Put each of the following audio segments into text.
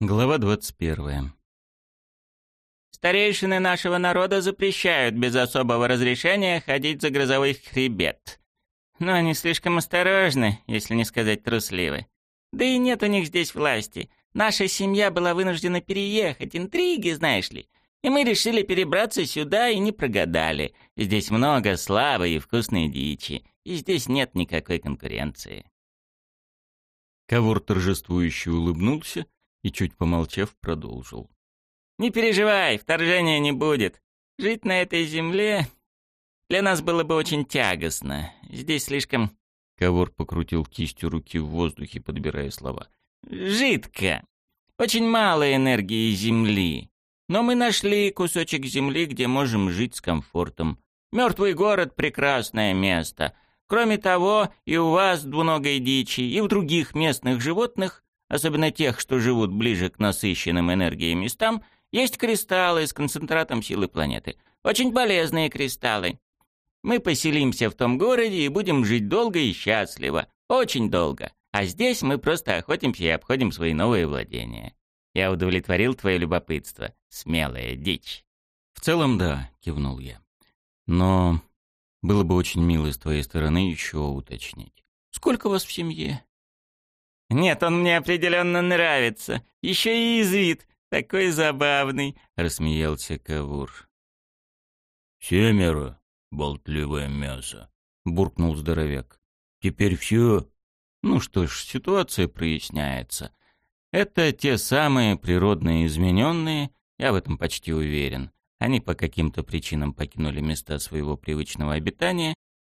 Глава 21. Старейшины нашего народа запрещают без особого разрешения ходить за грозовой хребет. Но они слишком осторожны, если не сказать трусливы. Да и нет у них здесь власти. Наша семья была вынуждена переехать, интриги, знаешь ли. И мы решили перебраться сюда и не прогадали. Здесь много слабой и вкусной дичи, и здесь нет никакой конкуренции. Кавур торжествующе улыбнулся и, чуть помолчав, продолжил. «Не переживай, вторжения не будет. Жить на этой земле для нас было бы очень тягостно. Здесь слишком...» Кавур покрутил кистью руки в воздухе, подбирая слова. «Жидко. Очень мало энергии Земли. Но мы нашли кусочек Земли, где можем жить с комфортом. Мертвый город — прекрасное место. Кроме того, и у вас двуногой дичи, и в других местных животных особенно тех, что живут ближе к насыщенным энергией местам, есть кристаллы с концентратом силы планеты. Очень полезные кристаллы. Мы поселимся в том городе и будем жить долго и счастливо. Очень долго. А здесь мы просто охотимся и обходим свои новые владения. Я удовлетворил твое любопытство. Смелая дичь. В целом, да, кивнул я. Но было бы очень мило с твоей стороны еще уточнить. Сколько вас в семье? «Нет, он мне определенно нравится. Еще и из вид. Такой забавный», — рассмеялся Кавур. «Семеро, болтливое мясо», — буркнул здоровяк. «Теперь все?» Ну что ж, ситуация проясняется. Это те самые природные измененные, я в этом почти уверен. Они по каким-то причинам покинули места своего привычного обитания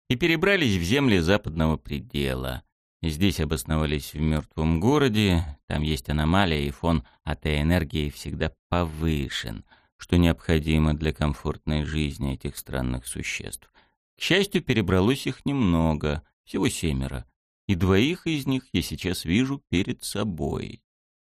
и перебрались в земли западного предела. Здесь обосновались в мертвом городе, там есть аномалия, и фон АТ-энергии всегда повышен, что необходимо для комфортной жизни этих странных существ. К счастью, перебралось их немного, всего семеро, и двоих из них я сейчас вижу перед собой.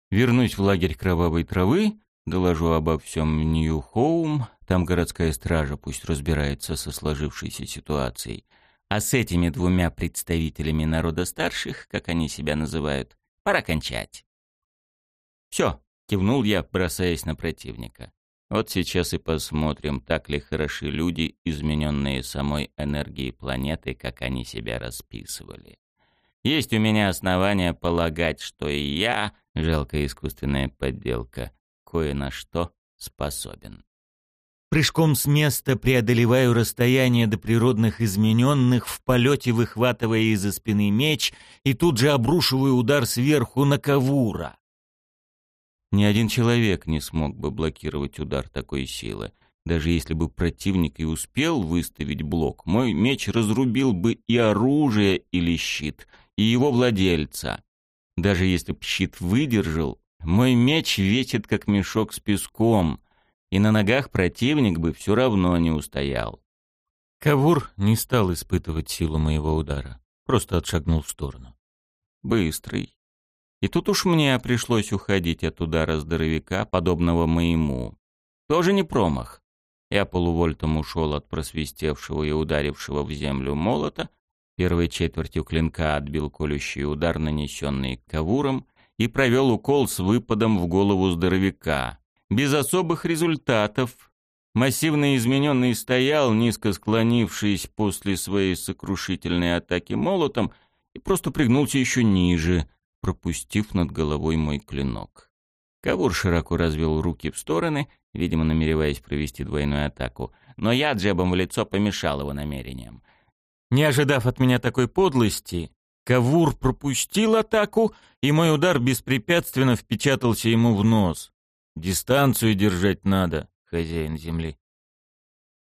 Вернусь в лагерь кровавой травы, доложу обо всем Нью-Хоум, там городская стража пусть разбирается со сложившейся ситуацией — а с этими двумя представителями народа старших, как они себя называют, пора кончать. «Все», — кивнул я, бросаясь на противника. «Вот сейчас и посмотрим, так ли хороши люди, измененные самой энергией планеты, как они себя расписывали. Есть у меня основания полагать, что и я, жалкая искусственная подделка, кое на что способен». Прыжком с места преодолеваю расстояние до природных измененных, в полете выхватывая из-за спины меч и тут же обрушиваю удар сверху на Кавура. Ни один человек не смог бы блокировать удар такой силы. Даже если бы противник и успел выставить блок, мой меч разрубил бы и оружие или щит, и его владельца. Даже если б щит выдержал, мой меч весит как мешок с песком — и на ногах противник бы все равно не устоял. Кавур не стал испытывать силу моего удара, просто отшагнул в сторону. Быстрый. И тут уж мне пришлось уходить от удара здоровяка, подобного моему. Тоже не промах. Я полувольтом ушел от просвистевшего и ударившего в землю молота, первой четвертью клинка отбил колющий удар, нанесенный кавуром, и провел укол с выпадом в голову здоровяка, без особых результатов. Массивно измененный стоял, низко склонившись после своей сокрушительной атаки молотом, и просто пригнулся еще ниже, пропустив над головой мой клинок. Кавур широко развел руки в стороны, видимо, намереваясь провести двойную атаку, но я джебом в лицо помешал его намерениям. Не ожидав от меня такой подлости, Кавур пропустил атаку, и мой удар беспрепятственно впечатался ему в нос. Дистанцию держать надо, хозяин земли.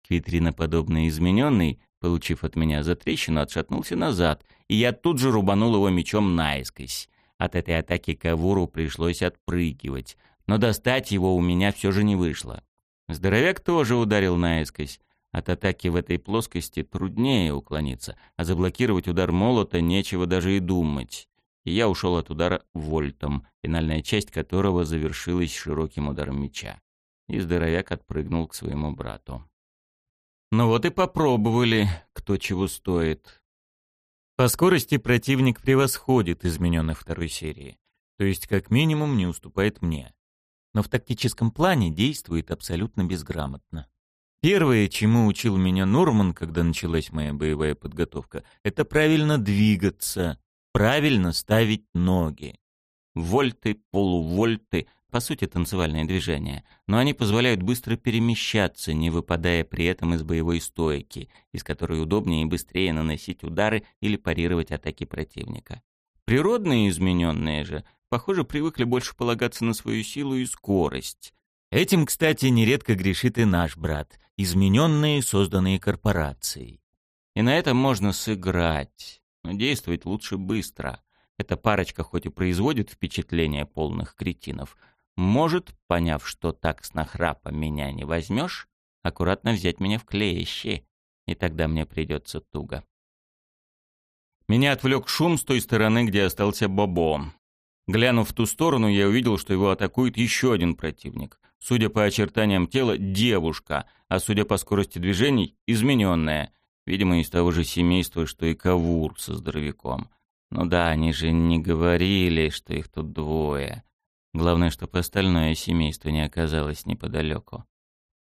Квитриноподобно измененный, получив от меня затрещину, отшатнулся назад, и я тут же рубанул его мечом наискось. От этой атаки Кавуру пришлось отпрыгивать, но достать его у меня все же не вышло. Здоровяк тоже ударил наискось. От атаки в этой плоскости труднее уклониться, а заблокировать удар молота нечего даже и думать и я ушел от удара вольтом, финальная часть которого завершилась широким ударом меча. И здоровяк отпрыгнул к своему брату. Ну вот и попробовали, кто чего стоит. По скорости противник превосходит измененных второй серии. То есть, как минимум, не уступает мне. Но в тактическом плане действует абсолютно безграмотно. Первое, чему учил меня Норман, когда началась моя боевая подготовка, это правильно двигаться, правильно ставить ноги. Вольты, полувольты — по сути танцевальные движения, но они позволяют быстро перемещаться, не выпадая при этом из боевой стойки, из которой удобнее и быстрее наносить удары или парировать атаки противника. Природные измененные же, похоже, привыкли больше полагаться на свою силу и скорость. Этим, кстати, нередко грешит и наш брат, измененные, созданные корпорацией. И на этом можно сыграть, но действовать лучше быстро. Эта парочка хоть и производит впечатление полных кретинов, может, поняв, что так с нахрапа меня не возьмешь, аккуратно взять меня в клещи, и тогда мне придется туго. Меня отвлек шум с той стороны, где остался Бобо. Глянув в ту сторону, я увидел, что его атакует еще один противник. Судя по очертаниям тела, девушка, а судя по скорости движений, измененная. Видимо, из того же семейства, что и Кавур со здоровяком. Ну да, они же не говорили, что их тут двое. Главное, чтобы остальное семейство не оказалось неподалеку.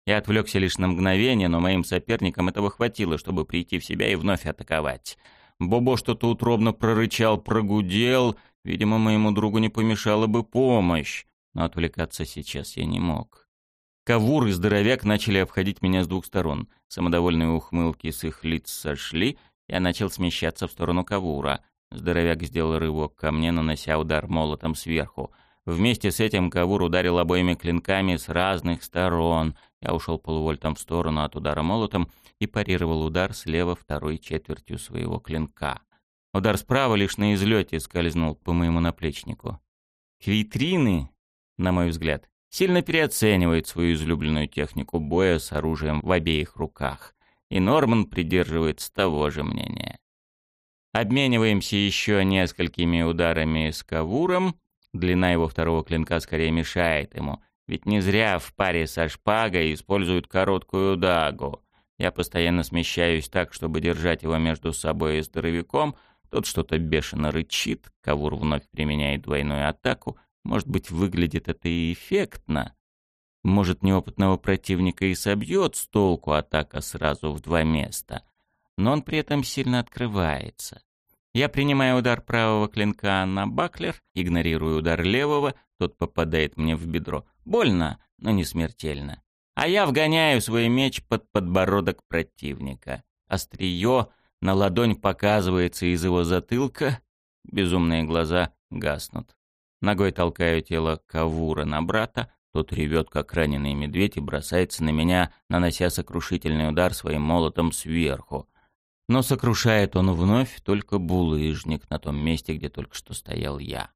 Я отвлекся лишь на мгновение, но моим соперникам этого хватило, чтобы прийти в себя и вновь атаковать. Бобо что-то утробно прорычал, прогудел. Видимо, моему другу не помешала бы помощь, но отвлекаться сейчас я не мог. Кавур и здоровяк начали обходить меня с двух сторон. Самодовольные ухмылки с их лиц сошли, я начал смещаться в сторону Кавура. Здоровяк сделал рывок ко мне, нанося удар молотом сверху. Вместе с этим Кавур ударил обоими клинками с разных сторон. Я ушел полувольтом в сторону от удара молотом и парировал удар слева второй четвертью своего клинка. Удар справа лишь на излете скользнул по моему наплечнику. Квитрины, на мой взгляд, сильно переоценивают свою излюбленную технику боя с оружием в обеих руках, и Норман придерживается того же мнения. Обмениваемся еще несколькими ударами с Кавуром. Длина его второго клинка скорее мешает ему, ведь не зря в паре со шпагой используют короткую дагу. Я постоянно смещаюсь так, чтобы держать его между собой и здоровяком. Тот что-то бешено рычит, Кавур вновь применяет двойную атаку. Может быть, выглядит это и эффектно. Может, неопытного противника и собьет с толку атака сразу в два места. Но он при этом сильно открывается. Я принимаю удар правого клинка на баклер, игнорирую удар левого, тот попадает мне в бедро. Больно, но не смертельно. А я вгоняю свой меч под подбородок противника. Острие на ладонь показывается из его затылка, безумные глаза гаснут. Ногой толкаю тело Кавура на брата, тот ревет, как раненый медведь, и бросается на меня, нанося сокрушительный удар своим молотом сверху. Но сокрушает он вновь только булыжник на том месте, где только что стоял я.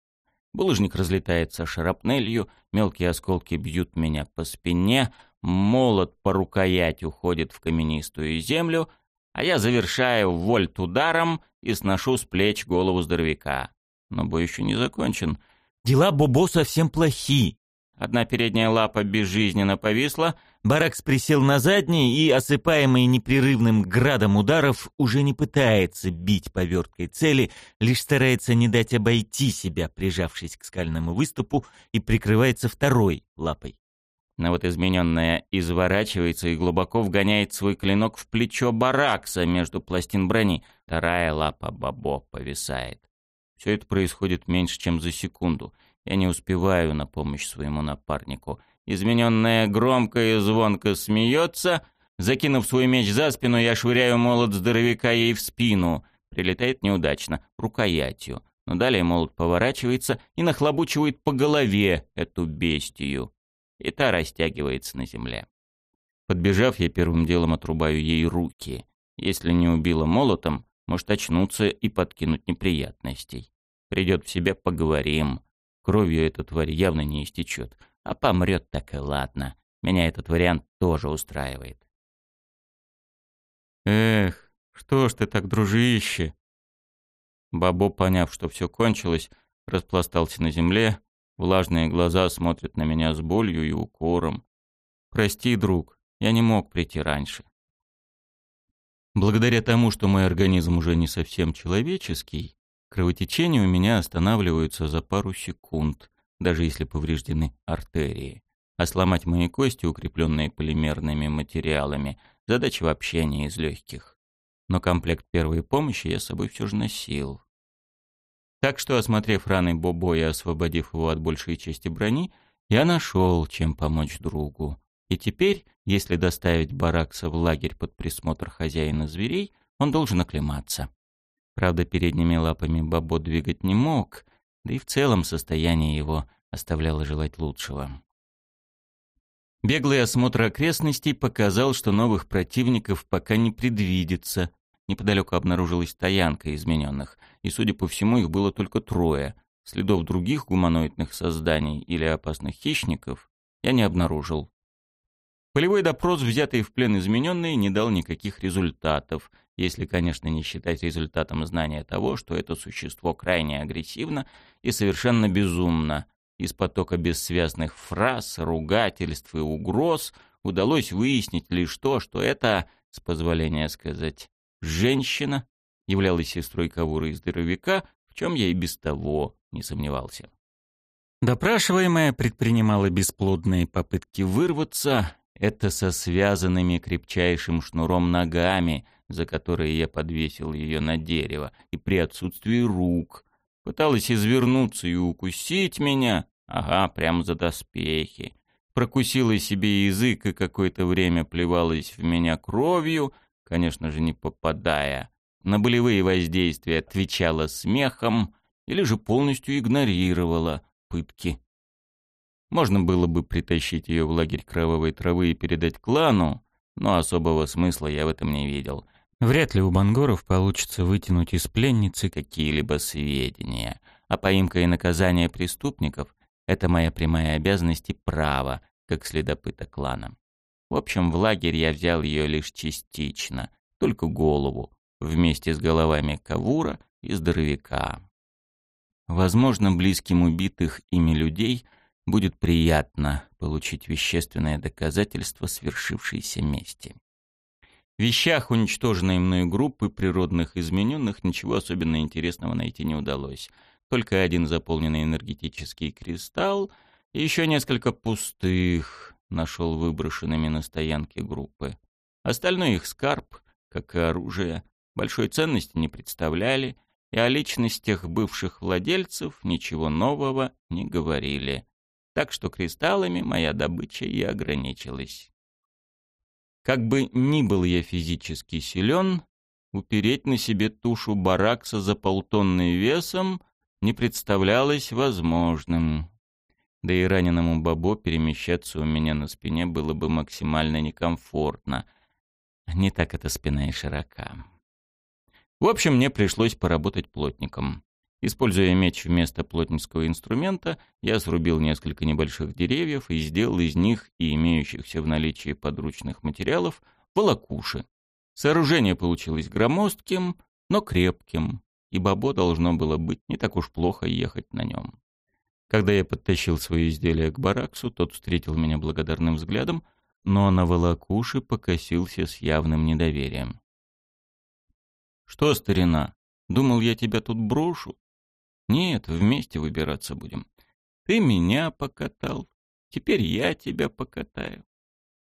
Булыжник разлетается шарапнелью, мелкие осколки бьют меня по спине, молот по рукоять уходит в каменистую землю, а я завершаю вольт ударом и сношу с плеч голову здоровяка. Но бой еще не закончен. Дела Бобо совсем плохи. Одна передняя лапа безжизненно повисла, Баракс присел на задний и, осыпаемый непрерывным градом ударов, уже не пытается бить по верткой цели, лишь старается не дать обойти себя, прижавшись к скальному выступу, и прикрывается второй лапой. Но вот измененная изворачивается и глубоко вгоняет свой клинок в плечо Баракса между пластин брони. Вторая лапа Бабо повисает. Все это происходит меньше, чем за секунду — я не успеваю на помощь своему напарнику. Измененная громко и звонко смеется. Закинув свой меч за спину, я швыряю молот здоровяка ей в спину. Прилетает неудачно, рукоятью. Но далее молот поворачивается и нахлобучивает по голове эту бестию. И та растягивается на земле. Подбежав, я первым делом отрубаю ей руки. Если не убила молотом, может очнуться и подкинуть неприятностей. Придет в себя, поговорим. Кровью эта тварь явно не истечет. А помрет так и ладно. Меня этот вариант тоже устраивает. Эх, что ж ты так, дружище? Бабо, поняв, что все кончилось, распластался на земле, влажные глаза смотрят на меня с болью и укором. Прости, друг, я не мог прийти раньше. Благодаря тому, что мой организм уже не совсем человеческий, Кровотечения у меня останавливаются за пару секунд, даже если повреждены артерии. А сломать мои кости, укрепленные полимерными материалами, задача вообще не из легких. Но комплект первой помощи я с собой все же носил. Так что, осмотрев раны Бобо и освободив его от большей части брони, я нашел, чем помочь другу. И теперь, если доставить Баракса в лагерь под присмотр хозяина зверей, он должен оклематься. Правда, передними лапами Бобо двигать не мог, да и в целом состояние его оставляло желать лучшего. Беглый осмотр окрестностей показал, что новых противников пока не предвидится. Неподалеку обнаружилась стоянка измененных, и, судя по всему, их было только трое. Следов других гуманоидных созданий или опасных хищников я не обнаружил. Полевой допрос, взятый в плен измененный, не дал никаких результатов, если, конечно, не считать результатом знания того, что это существо крайне агрессивно и совершенно безумно. Из потока бессвязных фраз, ругательств и угроз удалось выяснить лишь то, что это, с позволения сказать, женщина являлась сестрой Кавура и здоровяка, в чем я и без того не сомневался. Допрашиваемая предпринимала бесплодные попытки вырваться, это со связанными крепчайшим шнуром ногами — за которые я подвесил ее на дерево, и при отсутствии рук. Пыталась извернуться и укусить меня, ага, прямо за доспехи. Прокусила себе язык и какое-то время плевалась в меня кровью, конечно же, не попадая. На болевые воздействия отвечала смехом или же полностью игнорировала пытки. Можно было бы притащить ее в лагерь кровавой травы и передать клану, но особого смысла я в этом не видел. Вряд ли у бангоров получится вытянуть из пленницы какие-либо сведения. А поимка и наказание преступников — это моя прямая обязанность и право, как следопыта клана. В общем, в лагерь я взял ее лишь частично, только голову, вместе с головами Кавура и здоровяка. Возможно, близким убитых ими людей будет приятно получить вещественное доказательство свершившейся мести. В вещах уничтоженной мною группы природных измененных ничего особенно интересного найти не удалось. Только один заполненный энергетический кристалл и еще несколько пустых нашел выброшенными на стоянке группы. Остальной их скарб, как и оружие, большой ценности не представляли, и о личностях бывших владельцев ничего нового не говорили. Так что кристаллами моя добыча и ограничилась. Как бы ни был я физически силен, упереть на себе тушу баракса за полтонны весом не представлялось возможным. Да и раненому бабо перемещаться у меня на спине было бы максимально некомфортно. Не так эта спина и широка. В общем, мне пришлось поработать плотником. Используя меч вместо плотницкого инструмента, я срубил несколько небольших деревьев и сделал из них и имеющихся в наличии подручных материалов волокуши. Сооружение получилось громоздким, но крепким, и бабо должно было быть не так уж плохо ехать на нем. Когда я подтащил свои изделия к бараксу, тот встретил меня благодарным взглядом, но на волокуши покосился с явным недоверием. «Что, старина, думал, я тебя тут брошу?» Нет, вместе выбираться будем. Ты меня покатал, теперь я тебя покатаю.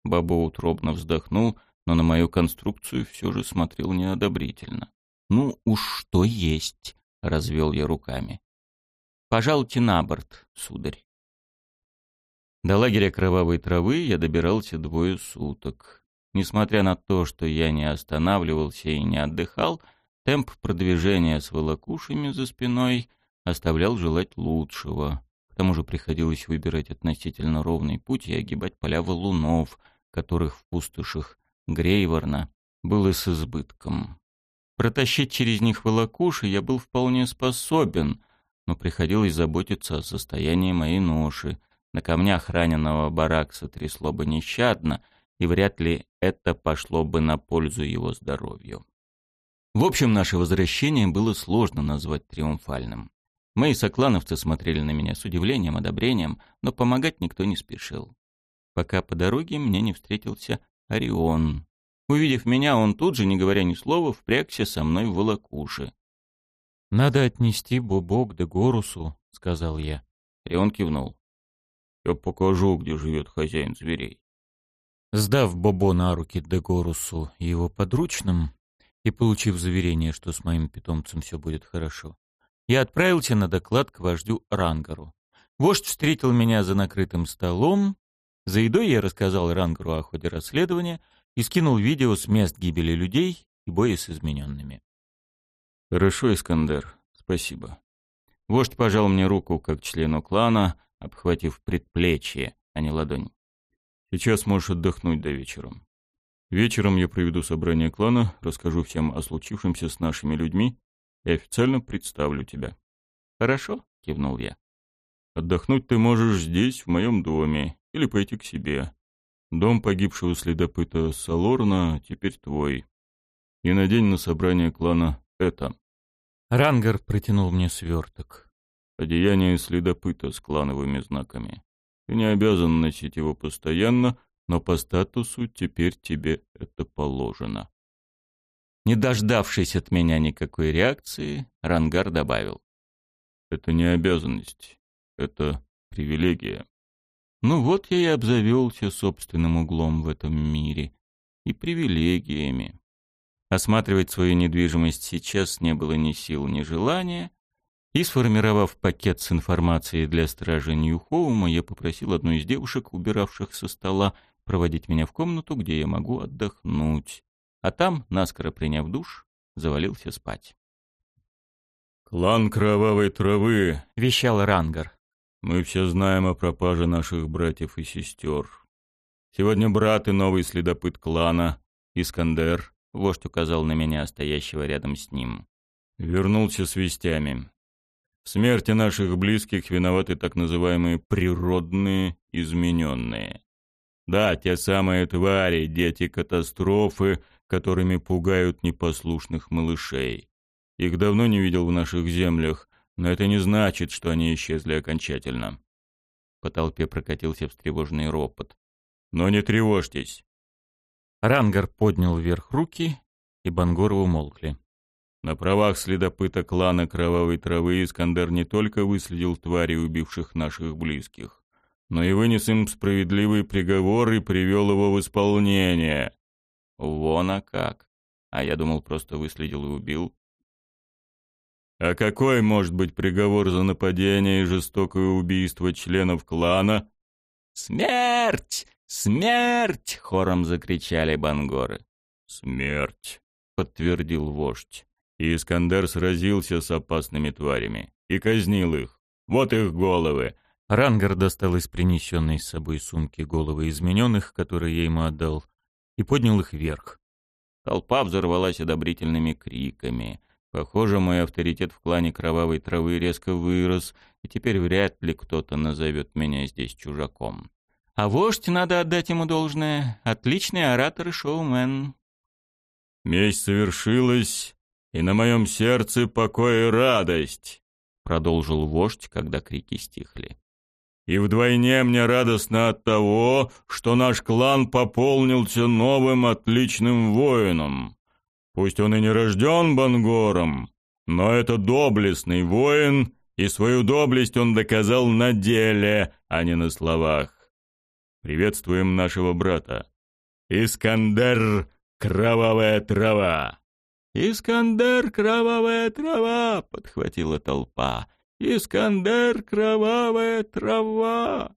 Баба утробно вздохнул, но на мою конструкцию все же смотрел неодобрительно. «Ну уж что есть», — развел я руками. «Пожалуйте на борт, сударь». До лагеря кровавой травы я добирался двое суток. Несмотря на то, что я не останавливался и не отдыхал, темп продвижения с волокушами за спиной — оставлял желать лучшего. К тому же приходилось выбирать относительно ровный путь и огибать поля валунов, которых в пустошах Грейворна было с избытком. Протащить через них волокуши я был вполне способен, но приходилось заботиться о состоянии моей ноши. На камнях раненого баракса трясло бы нещадно, и вряд ли это пошло бы на пользу его здоровью. В общем, наше возвращение было сложно назвать триумфальным. Мои соклановцы смотрели на меня с удивлением, одобрением, но помогать никто не спешил. Пока по дороге мне не встретился Орион. Увидев меня, он тут же, не говоря ни слова, впрягся со мной в волокуши. «Надо отнести Бобо к Дегорусу», — сказал я. И он кивнул. «Я покажу, где живет хозяин зверей». Сдав Бобо на руки Дегорусу и его подручным, и получив заверение, что с моим питомцем все будет хорошо, я отправился на доклад к вождю Рангару. Вождь встретил меня за накрытым столом. За едой я рассказал Рангару о ходе расследования и скинул видео с мест гибели людей и боя с измененными. «Хорошо, Искандер, спасибо». Вождь пожал мне руку как члену клана, обхватив предплечье, а не ладонь. «Сейчас можешь отдохнуть до вечера. Вечером я проведу собрание клана, расскажу всем о случившемся с нашими людьми и официально представлю тебя». «Хорошо», — кивнул я. «Отдохнуть ты можешь здесь, в моем доме, или пойти к себе. Дом погибшего следопыта Салорна теперь твой. И надень на собрание клана это». Рангар протянул мне сверток. «Одеяние следопыта с клановыми знаками. Ты не обязан носить его постоянно, но по статусу теперь тебе это положено». Не дождавшись от меня никакой реакции, Рангар добавил. «Это не обязанность, это привилегия». Ну вот я и обзавелся собственным углом в этом мире. И привилегиями. Осматривать свою недвижимость сейчас не было ни сил, ни желания. И, сформировав пакет с информацией для стражи Ньюхоума, я попросил одну из девушек, убиравших со стола, проводить меня в комнату, где я могу отдохнуть а там, наскоро приняв душ, завалился спать. «Клан Кровавой Травы», — вещал Рангар. «Мы все знаем о пропаже наших братьев и сестер. Сегодня брат и новый следопыт клана, Искандер, вождь указал на меня, стоящего рядом с ним, вернулся с вестями. В смерти наших близких виноваты так называемые природные измененные. Да, те самые твари, дети катастрофы, которыми пугают непослушных малышей. Их давно не видел в наших землях, но это не значит, что они исчезли окончательно. По толпе прокатился встревоженный ропот. Но не тревожьтесь. Рангар поднял вверх руки, и Бангоры умолкли. На правах следопыта клана Кровавой Травы Искандер не только выследил тварей, убивших наших близких, но и вынес им справедливый приговор и привел его в исполнение. Вон а как. А я думал, просто выследил и убил. А какой может быть приговор за нападение и жестокое убийство членов клана? Смерть! Смерть! Хором закричали бангоры. Смерть, подтвердил вождь. И Искандер сразился с опасными тварями и казнил их. Вот их головы. Рангар достал из принесенной с собой сумки головы измененных, которые я ему отдал, и поднял их вверх. Толпа взорвалась одобрительными криками. Похоже, мой авторитет в клане кровавой травы резко вырос, и теперь вряд ли кто-то назовет меня здесь чужаком. А вождь, надо отдать ему должное, отличный оратор и шоумен. «Месть совершилась, и на моем сердце покой и радость», — продолжил вождь, когда крики стихли. И вдвойне мне радостно от того, что наш клан пополнился новым отличным воином. Пусть он и не рожден Бангором, но это доблестный воин, и свою доблесть он доказал на деле, а не на словах. Приветствуем нашего брата. Искандер — кровавая трава. «Искандер — кровавая трава!» — подхватила толпа. «Искандер — кровавая трава!»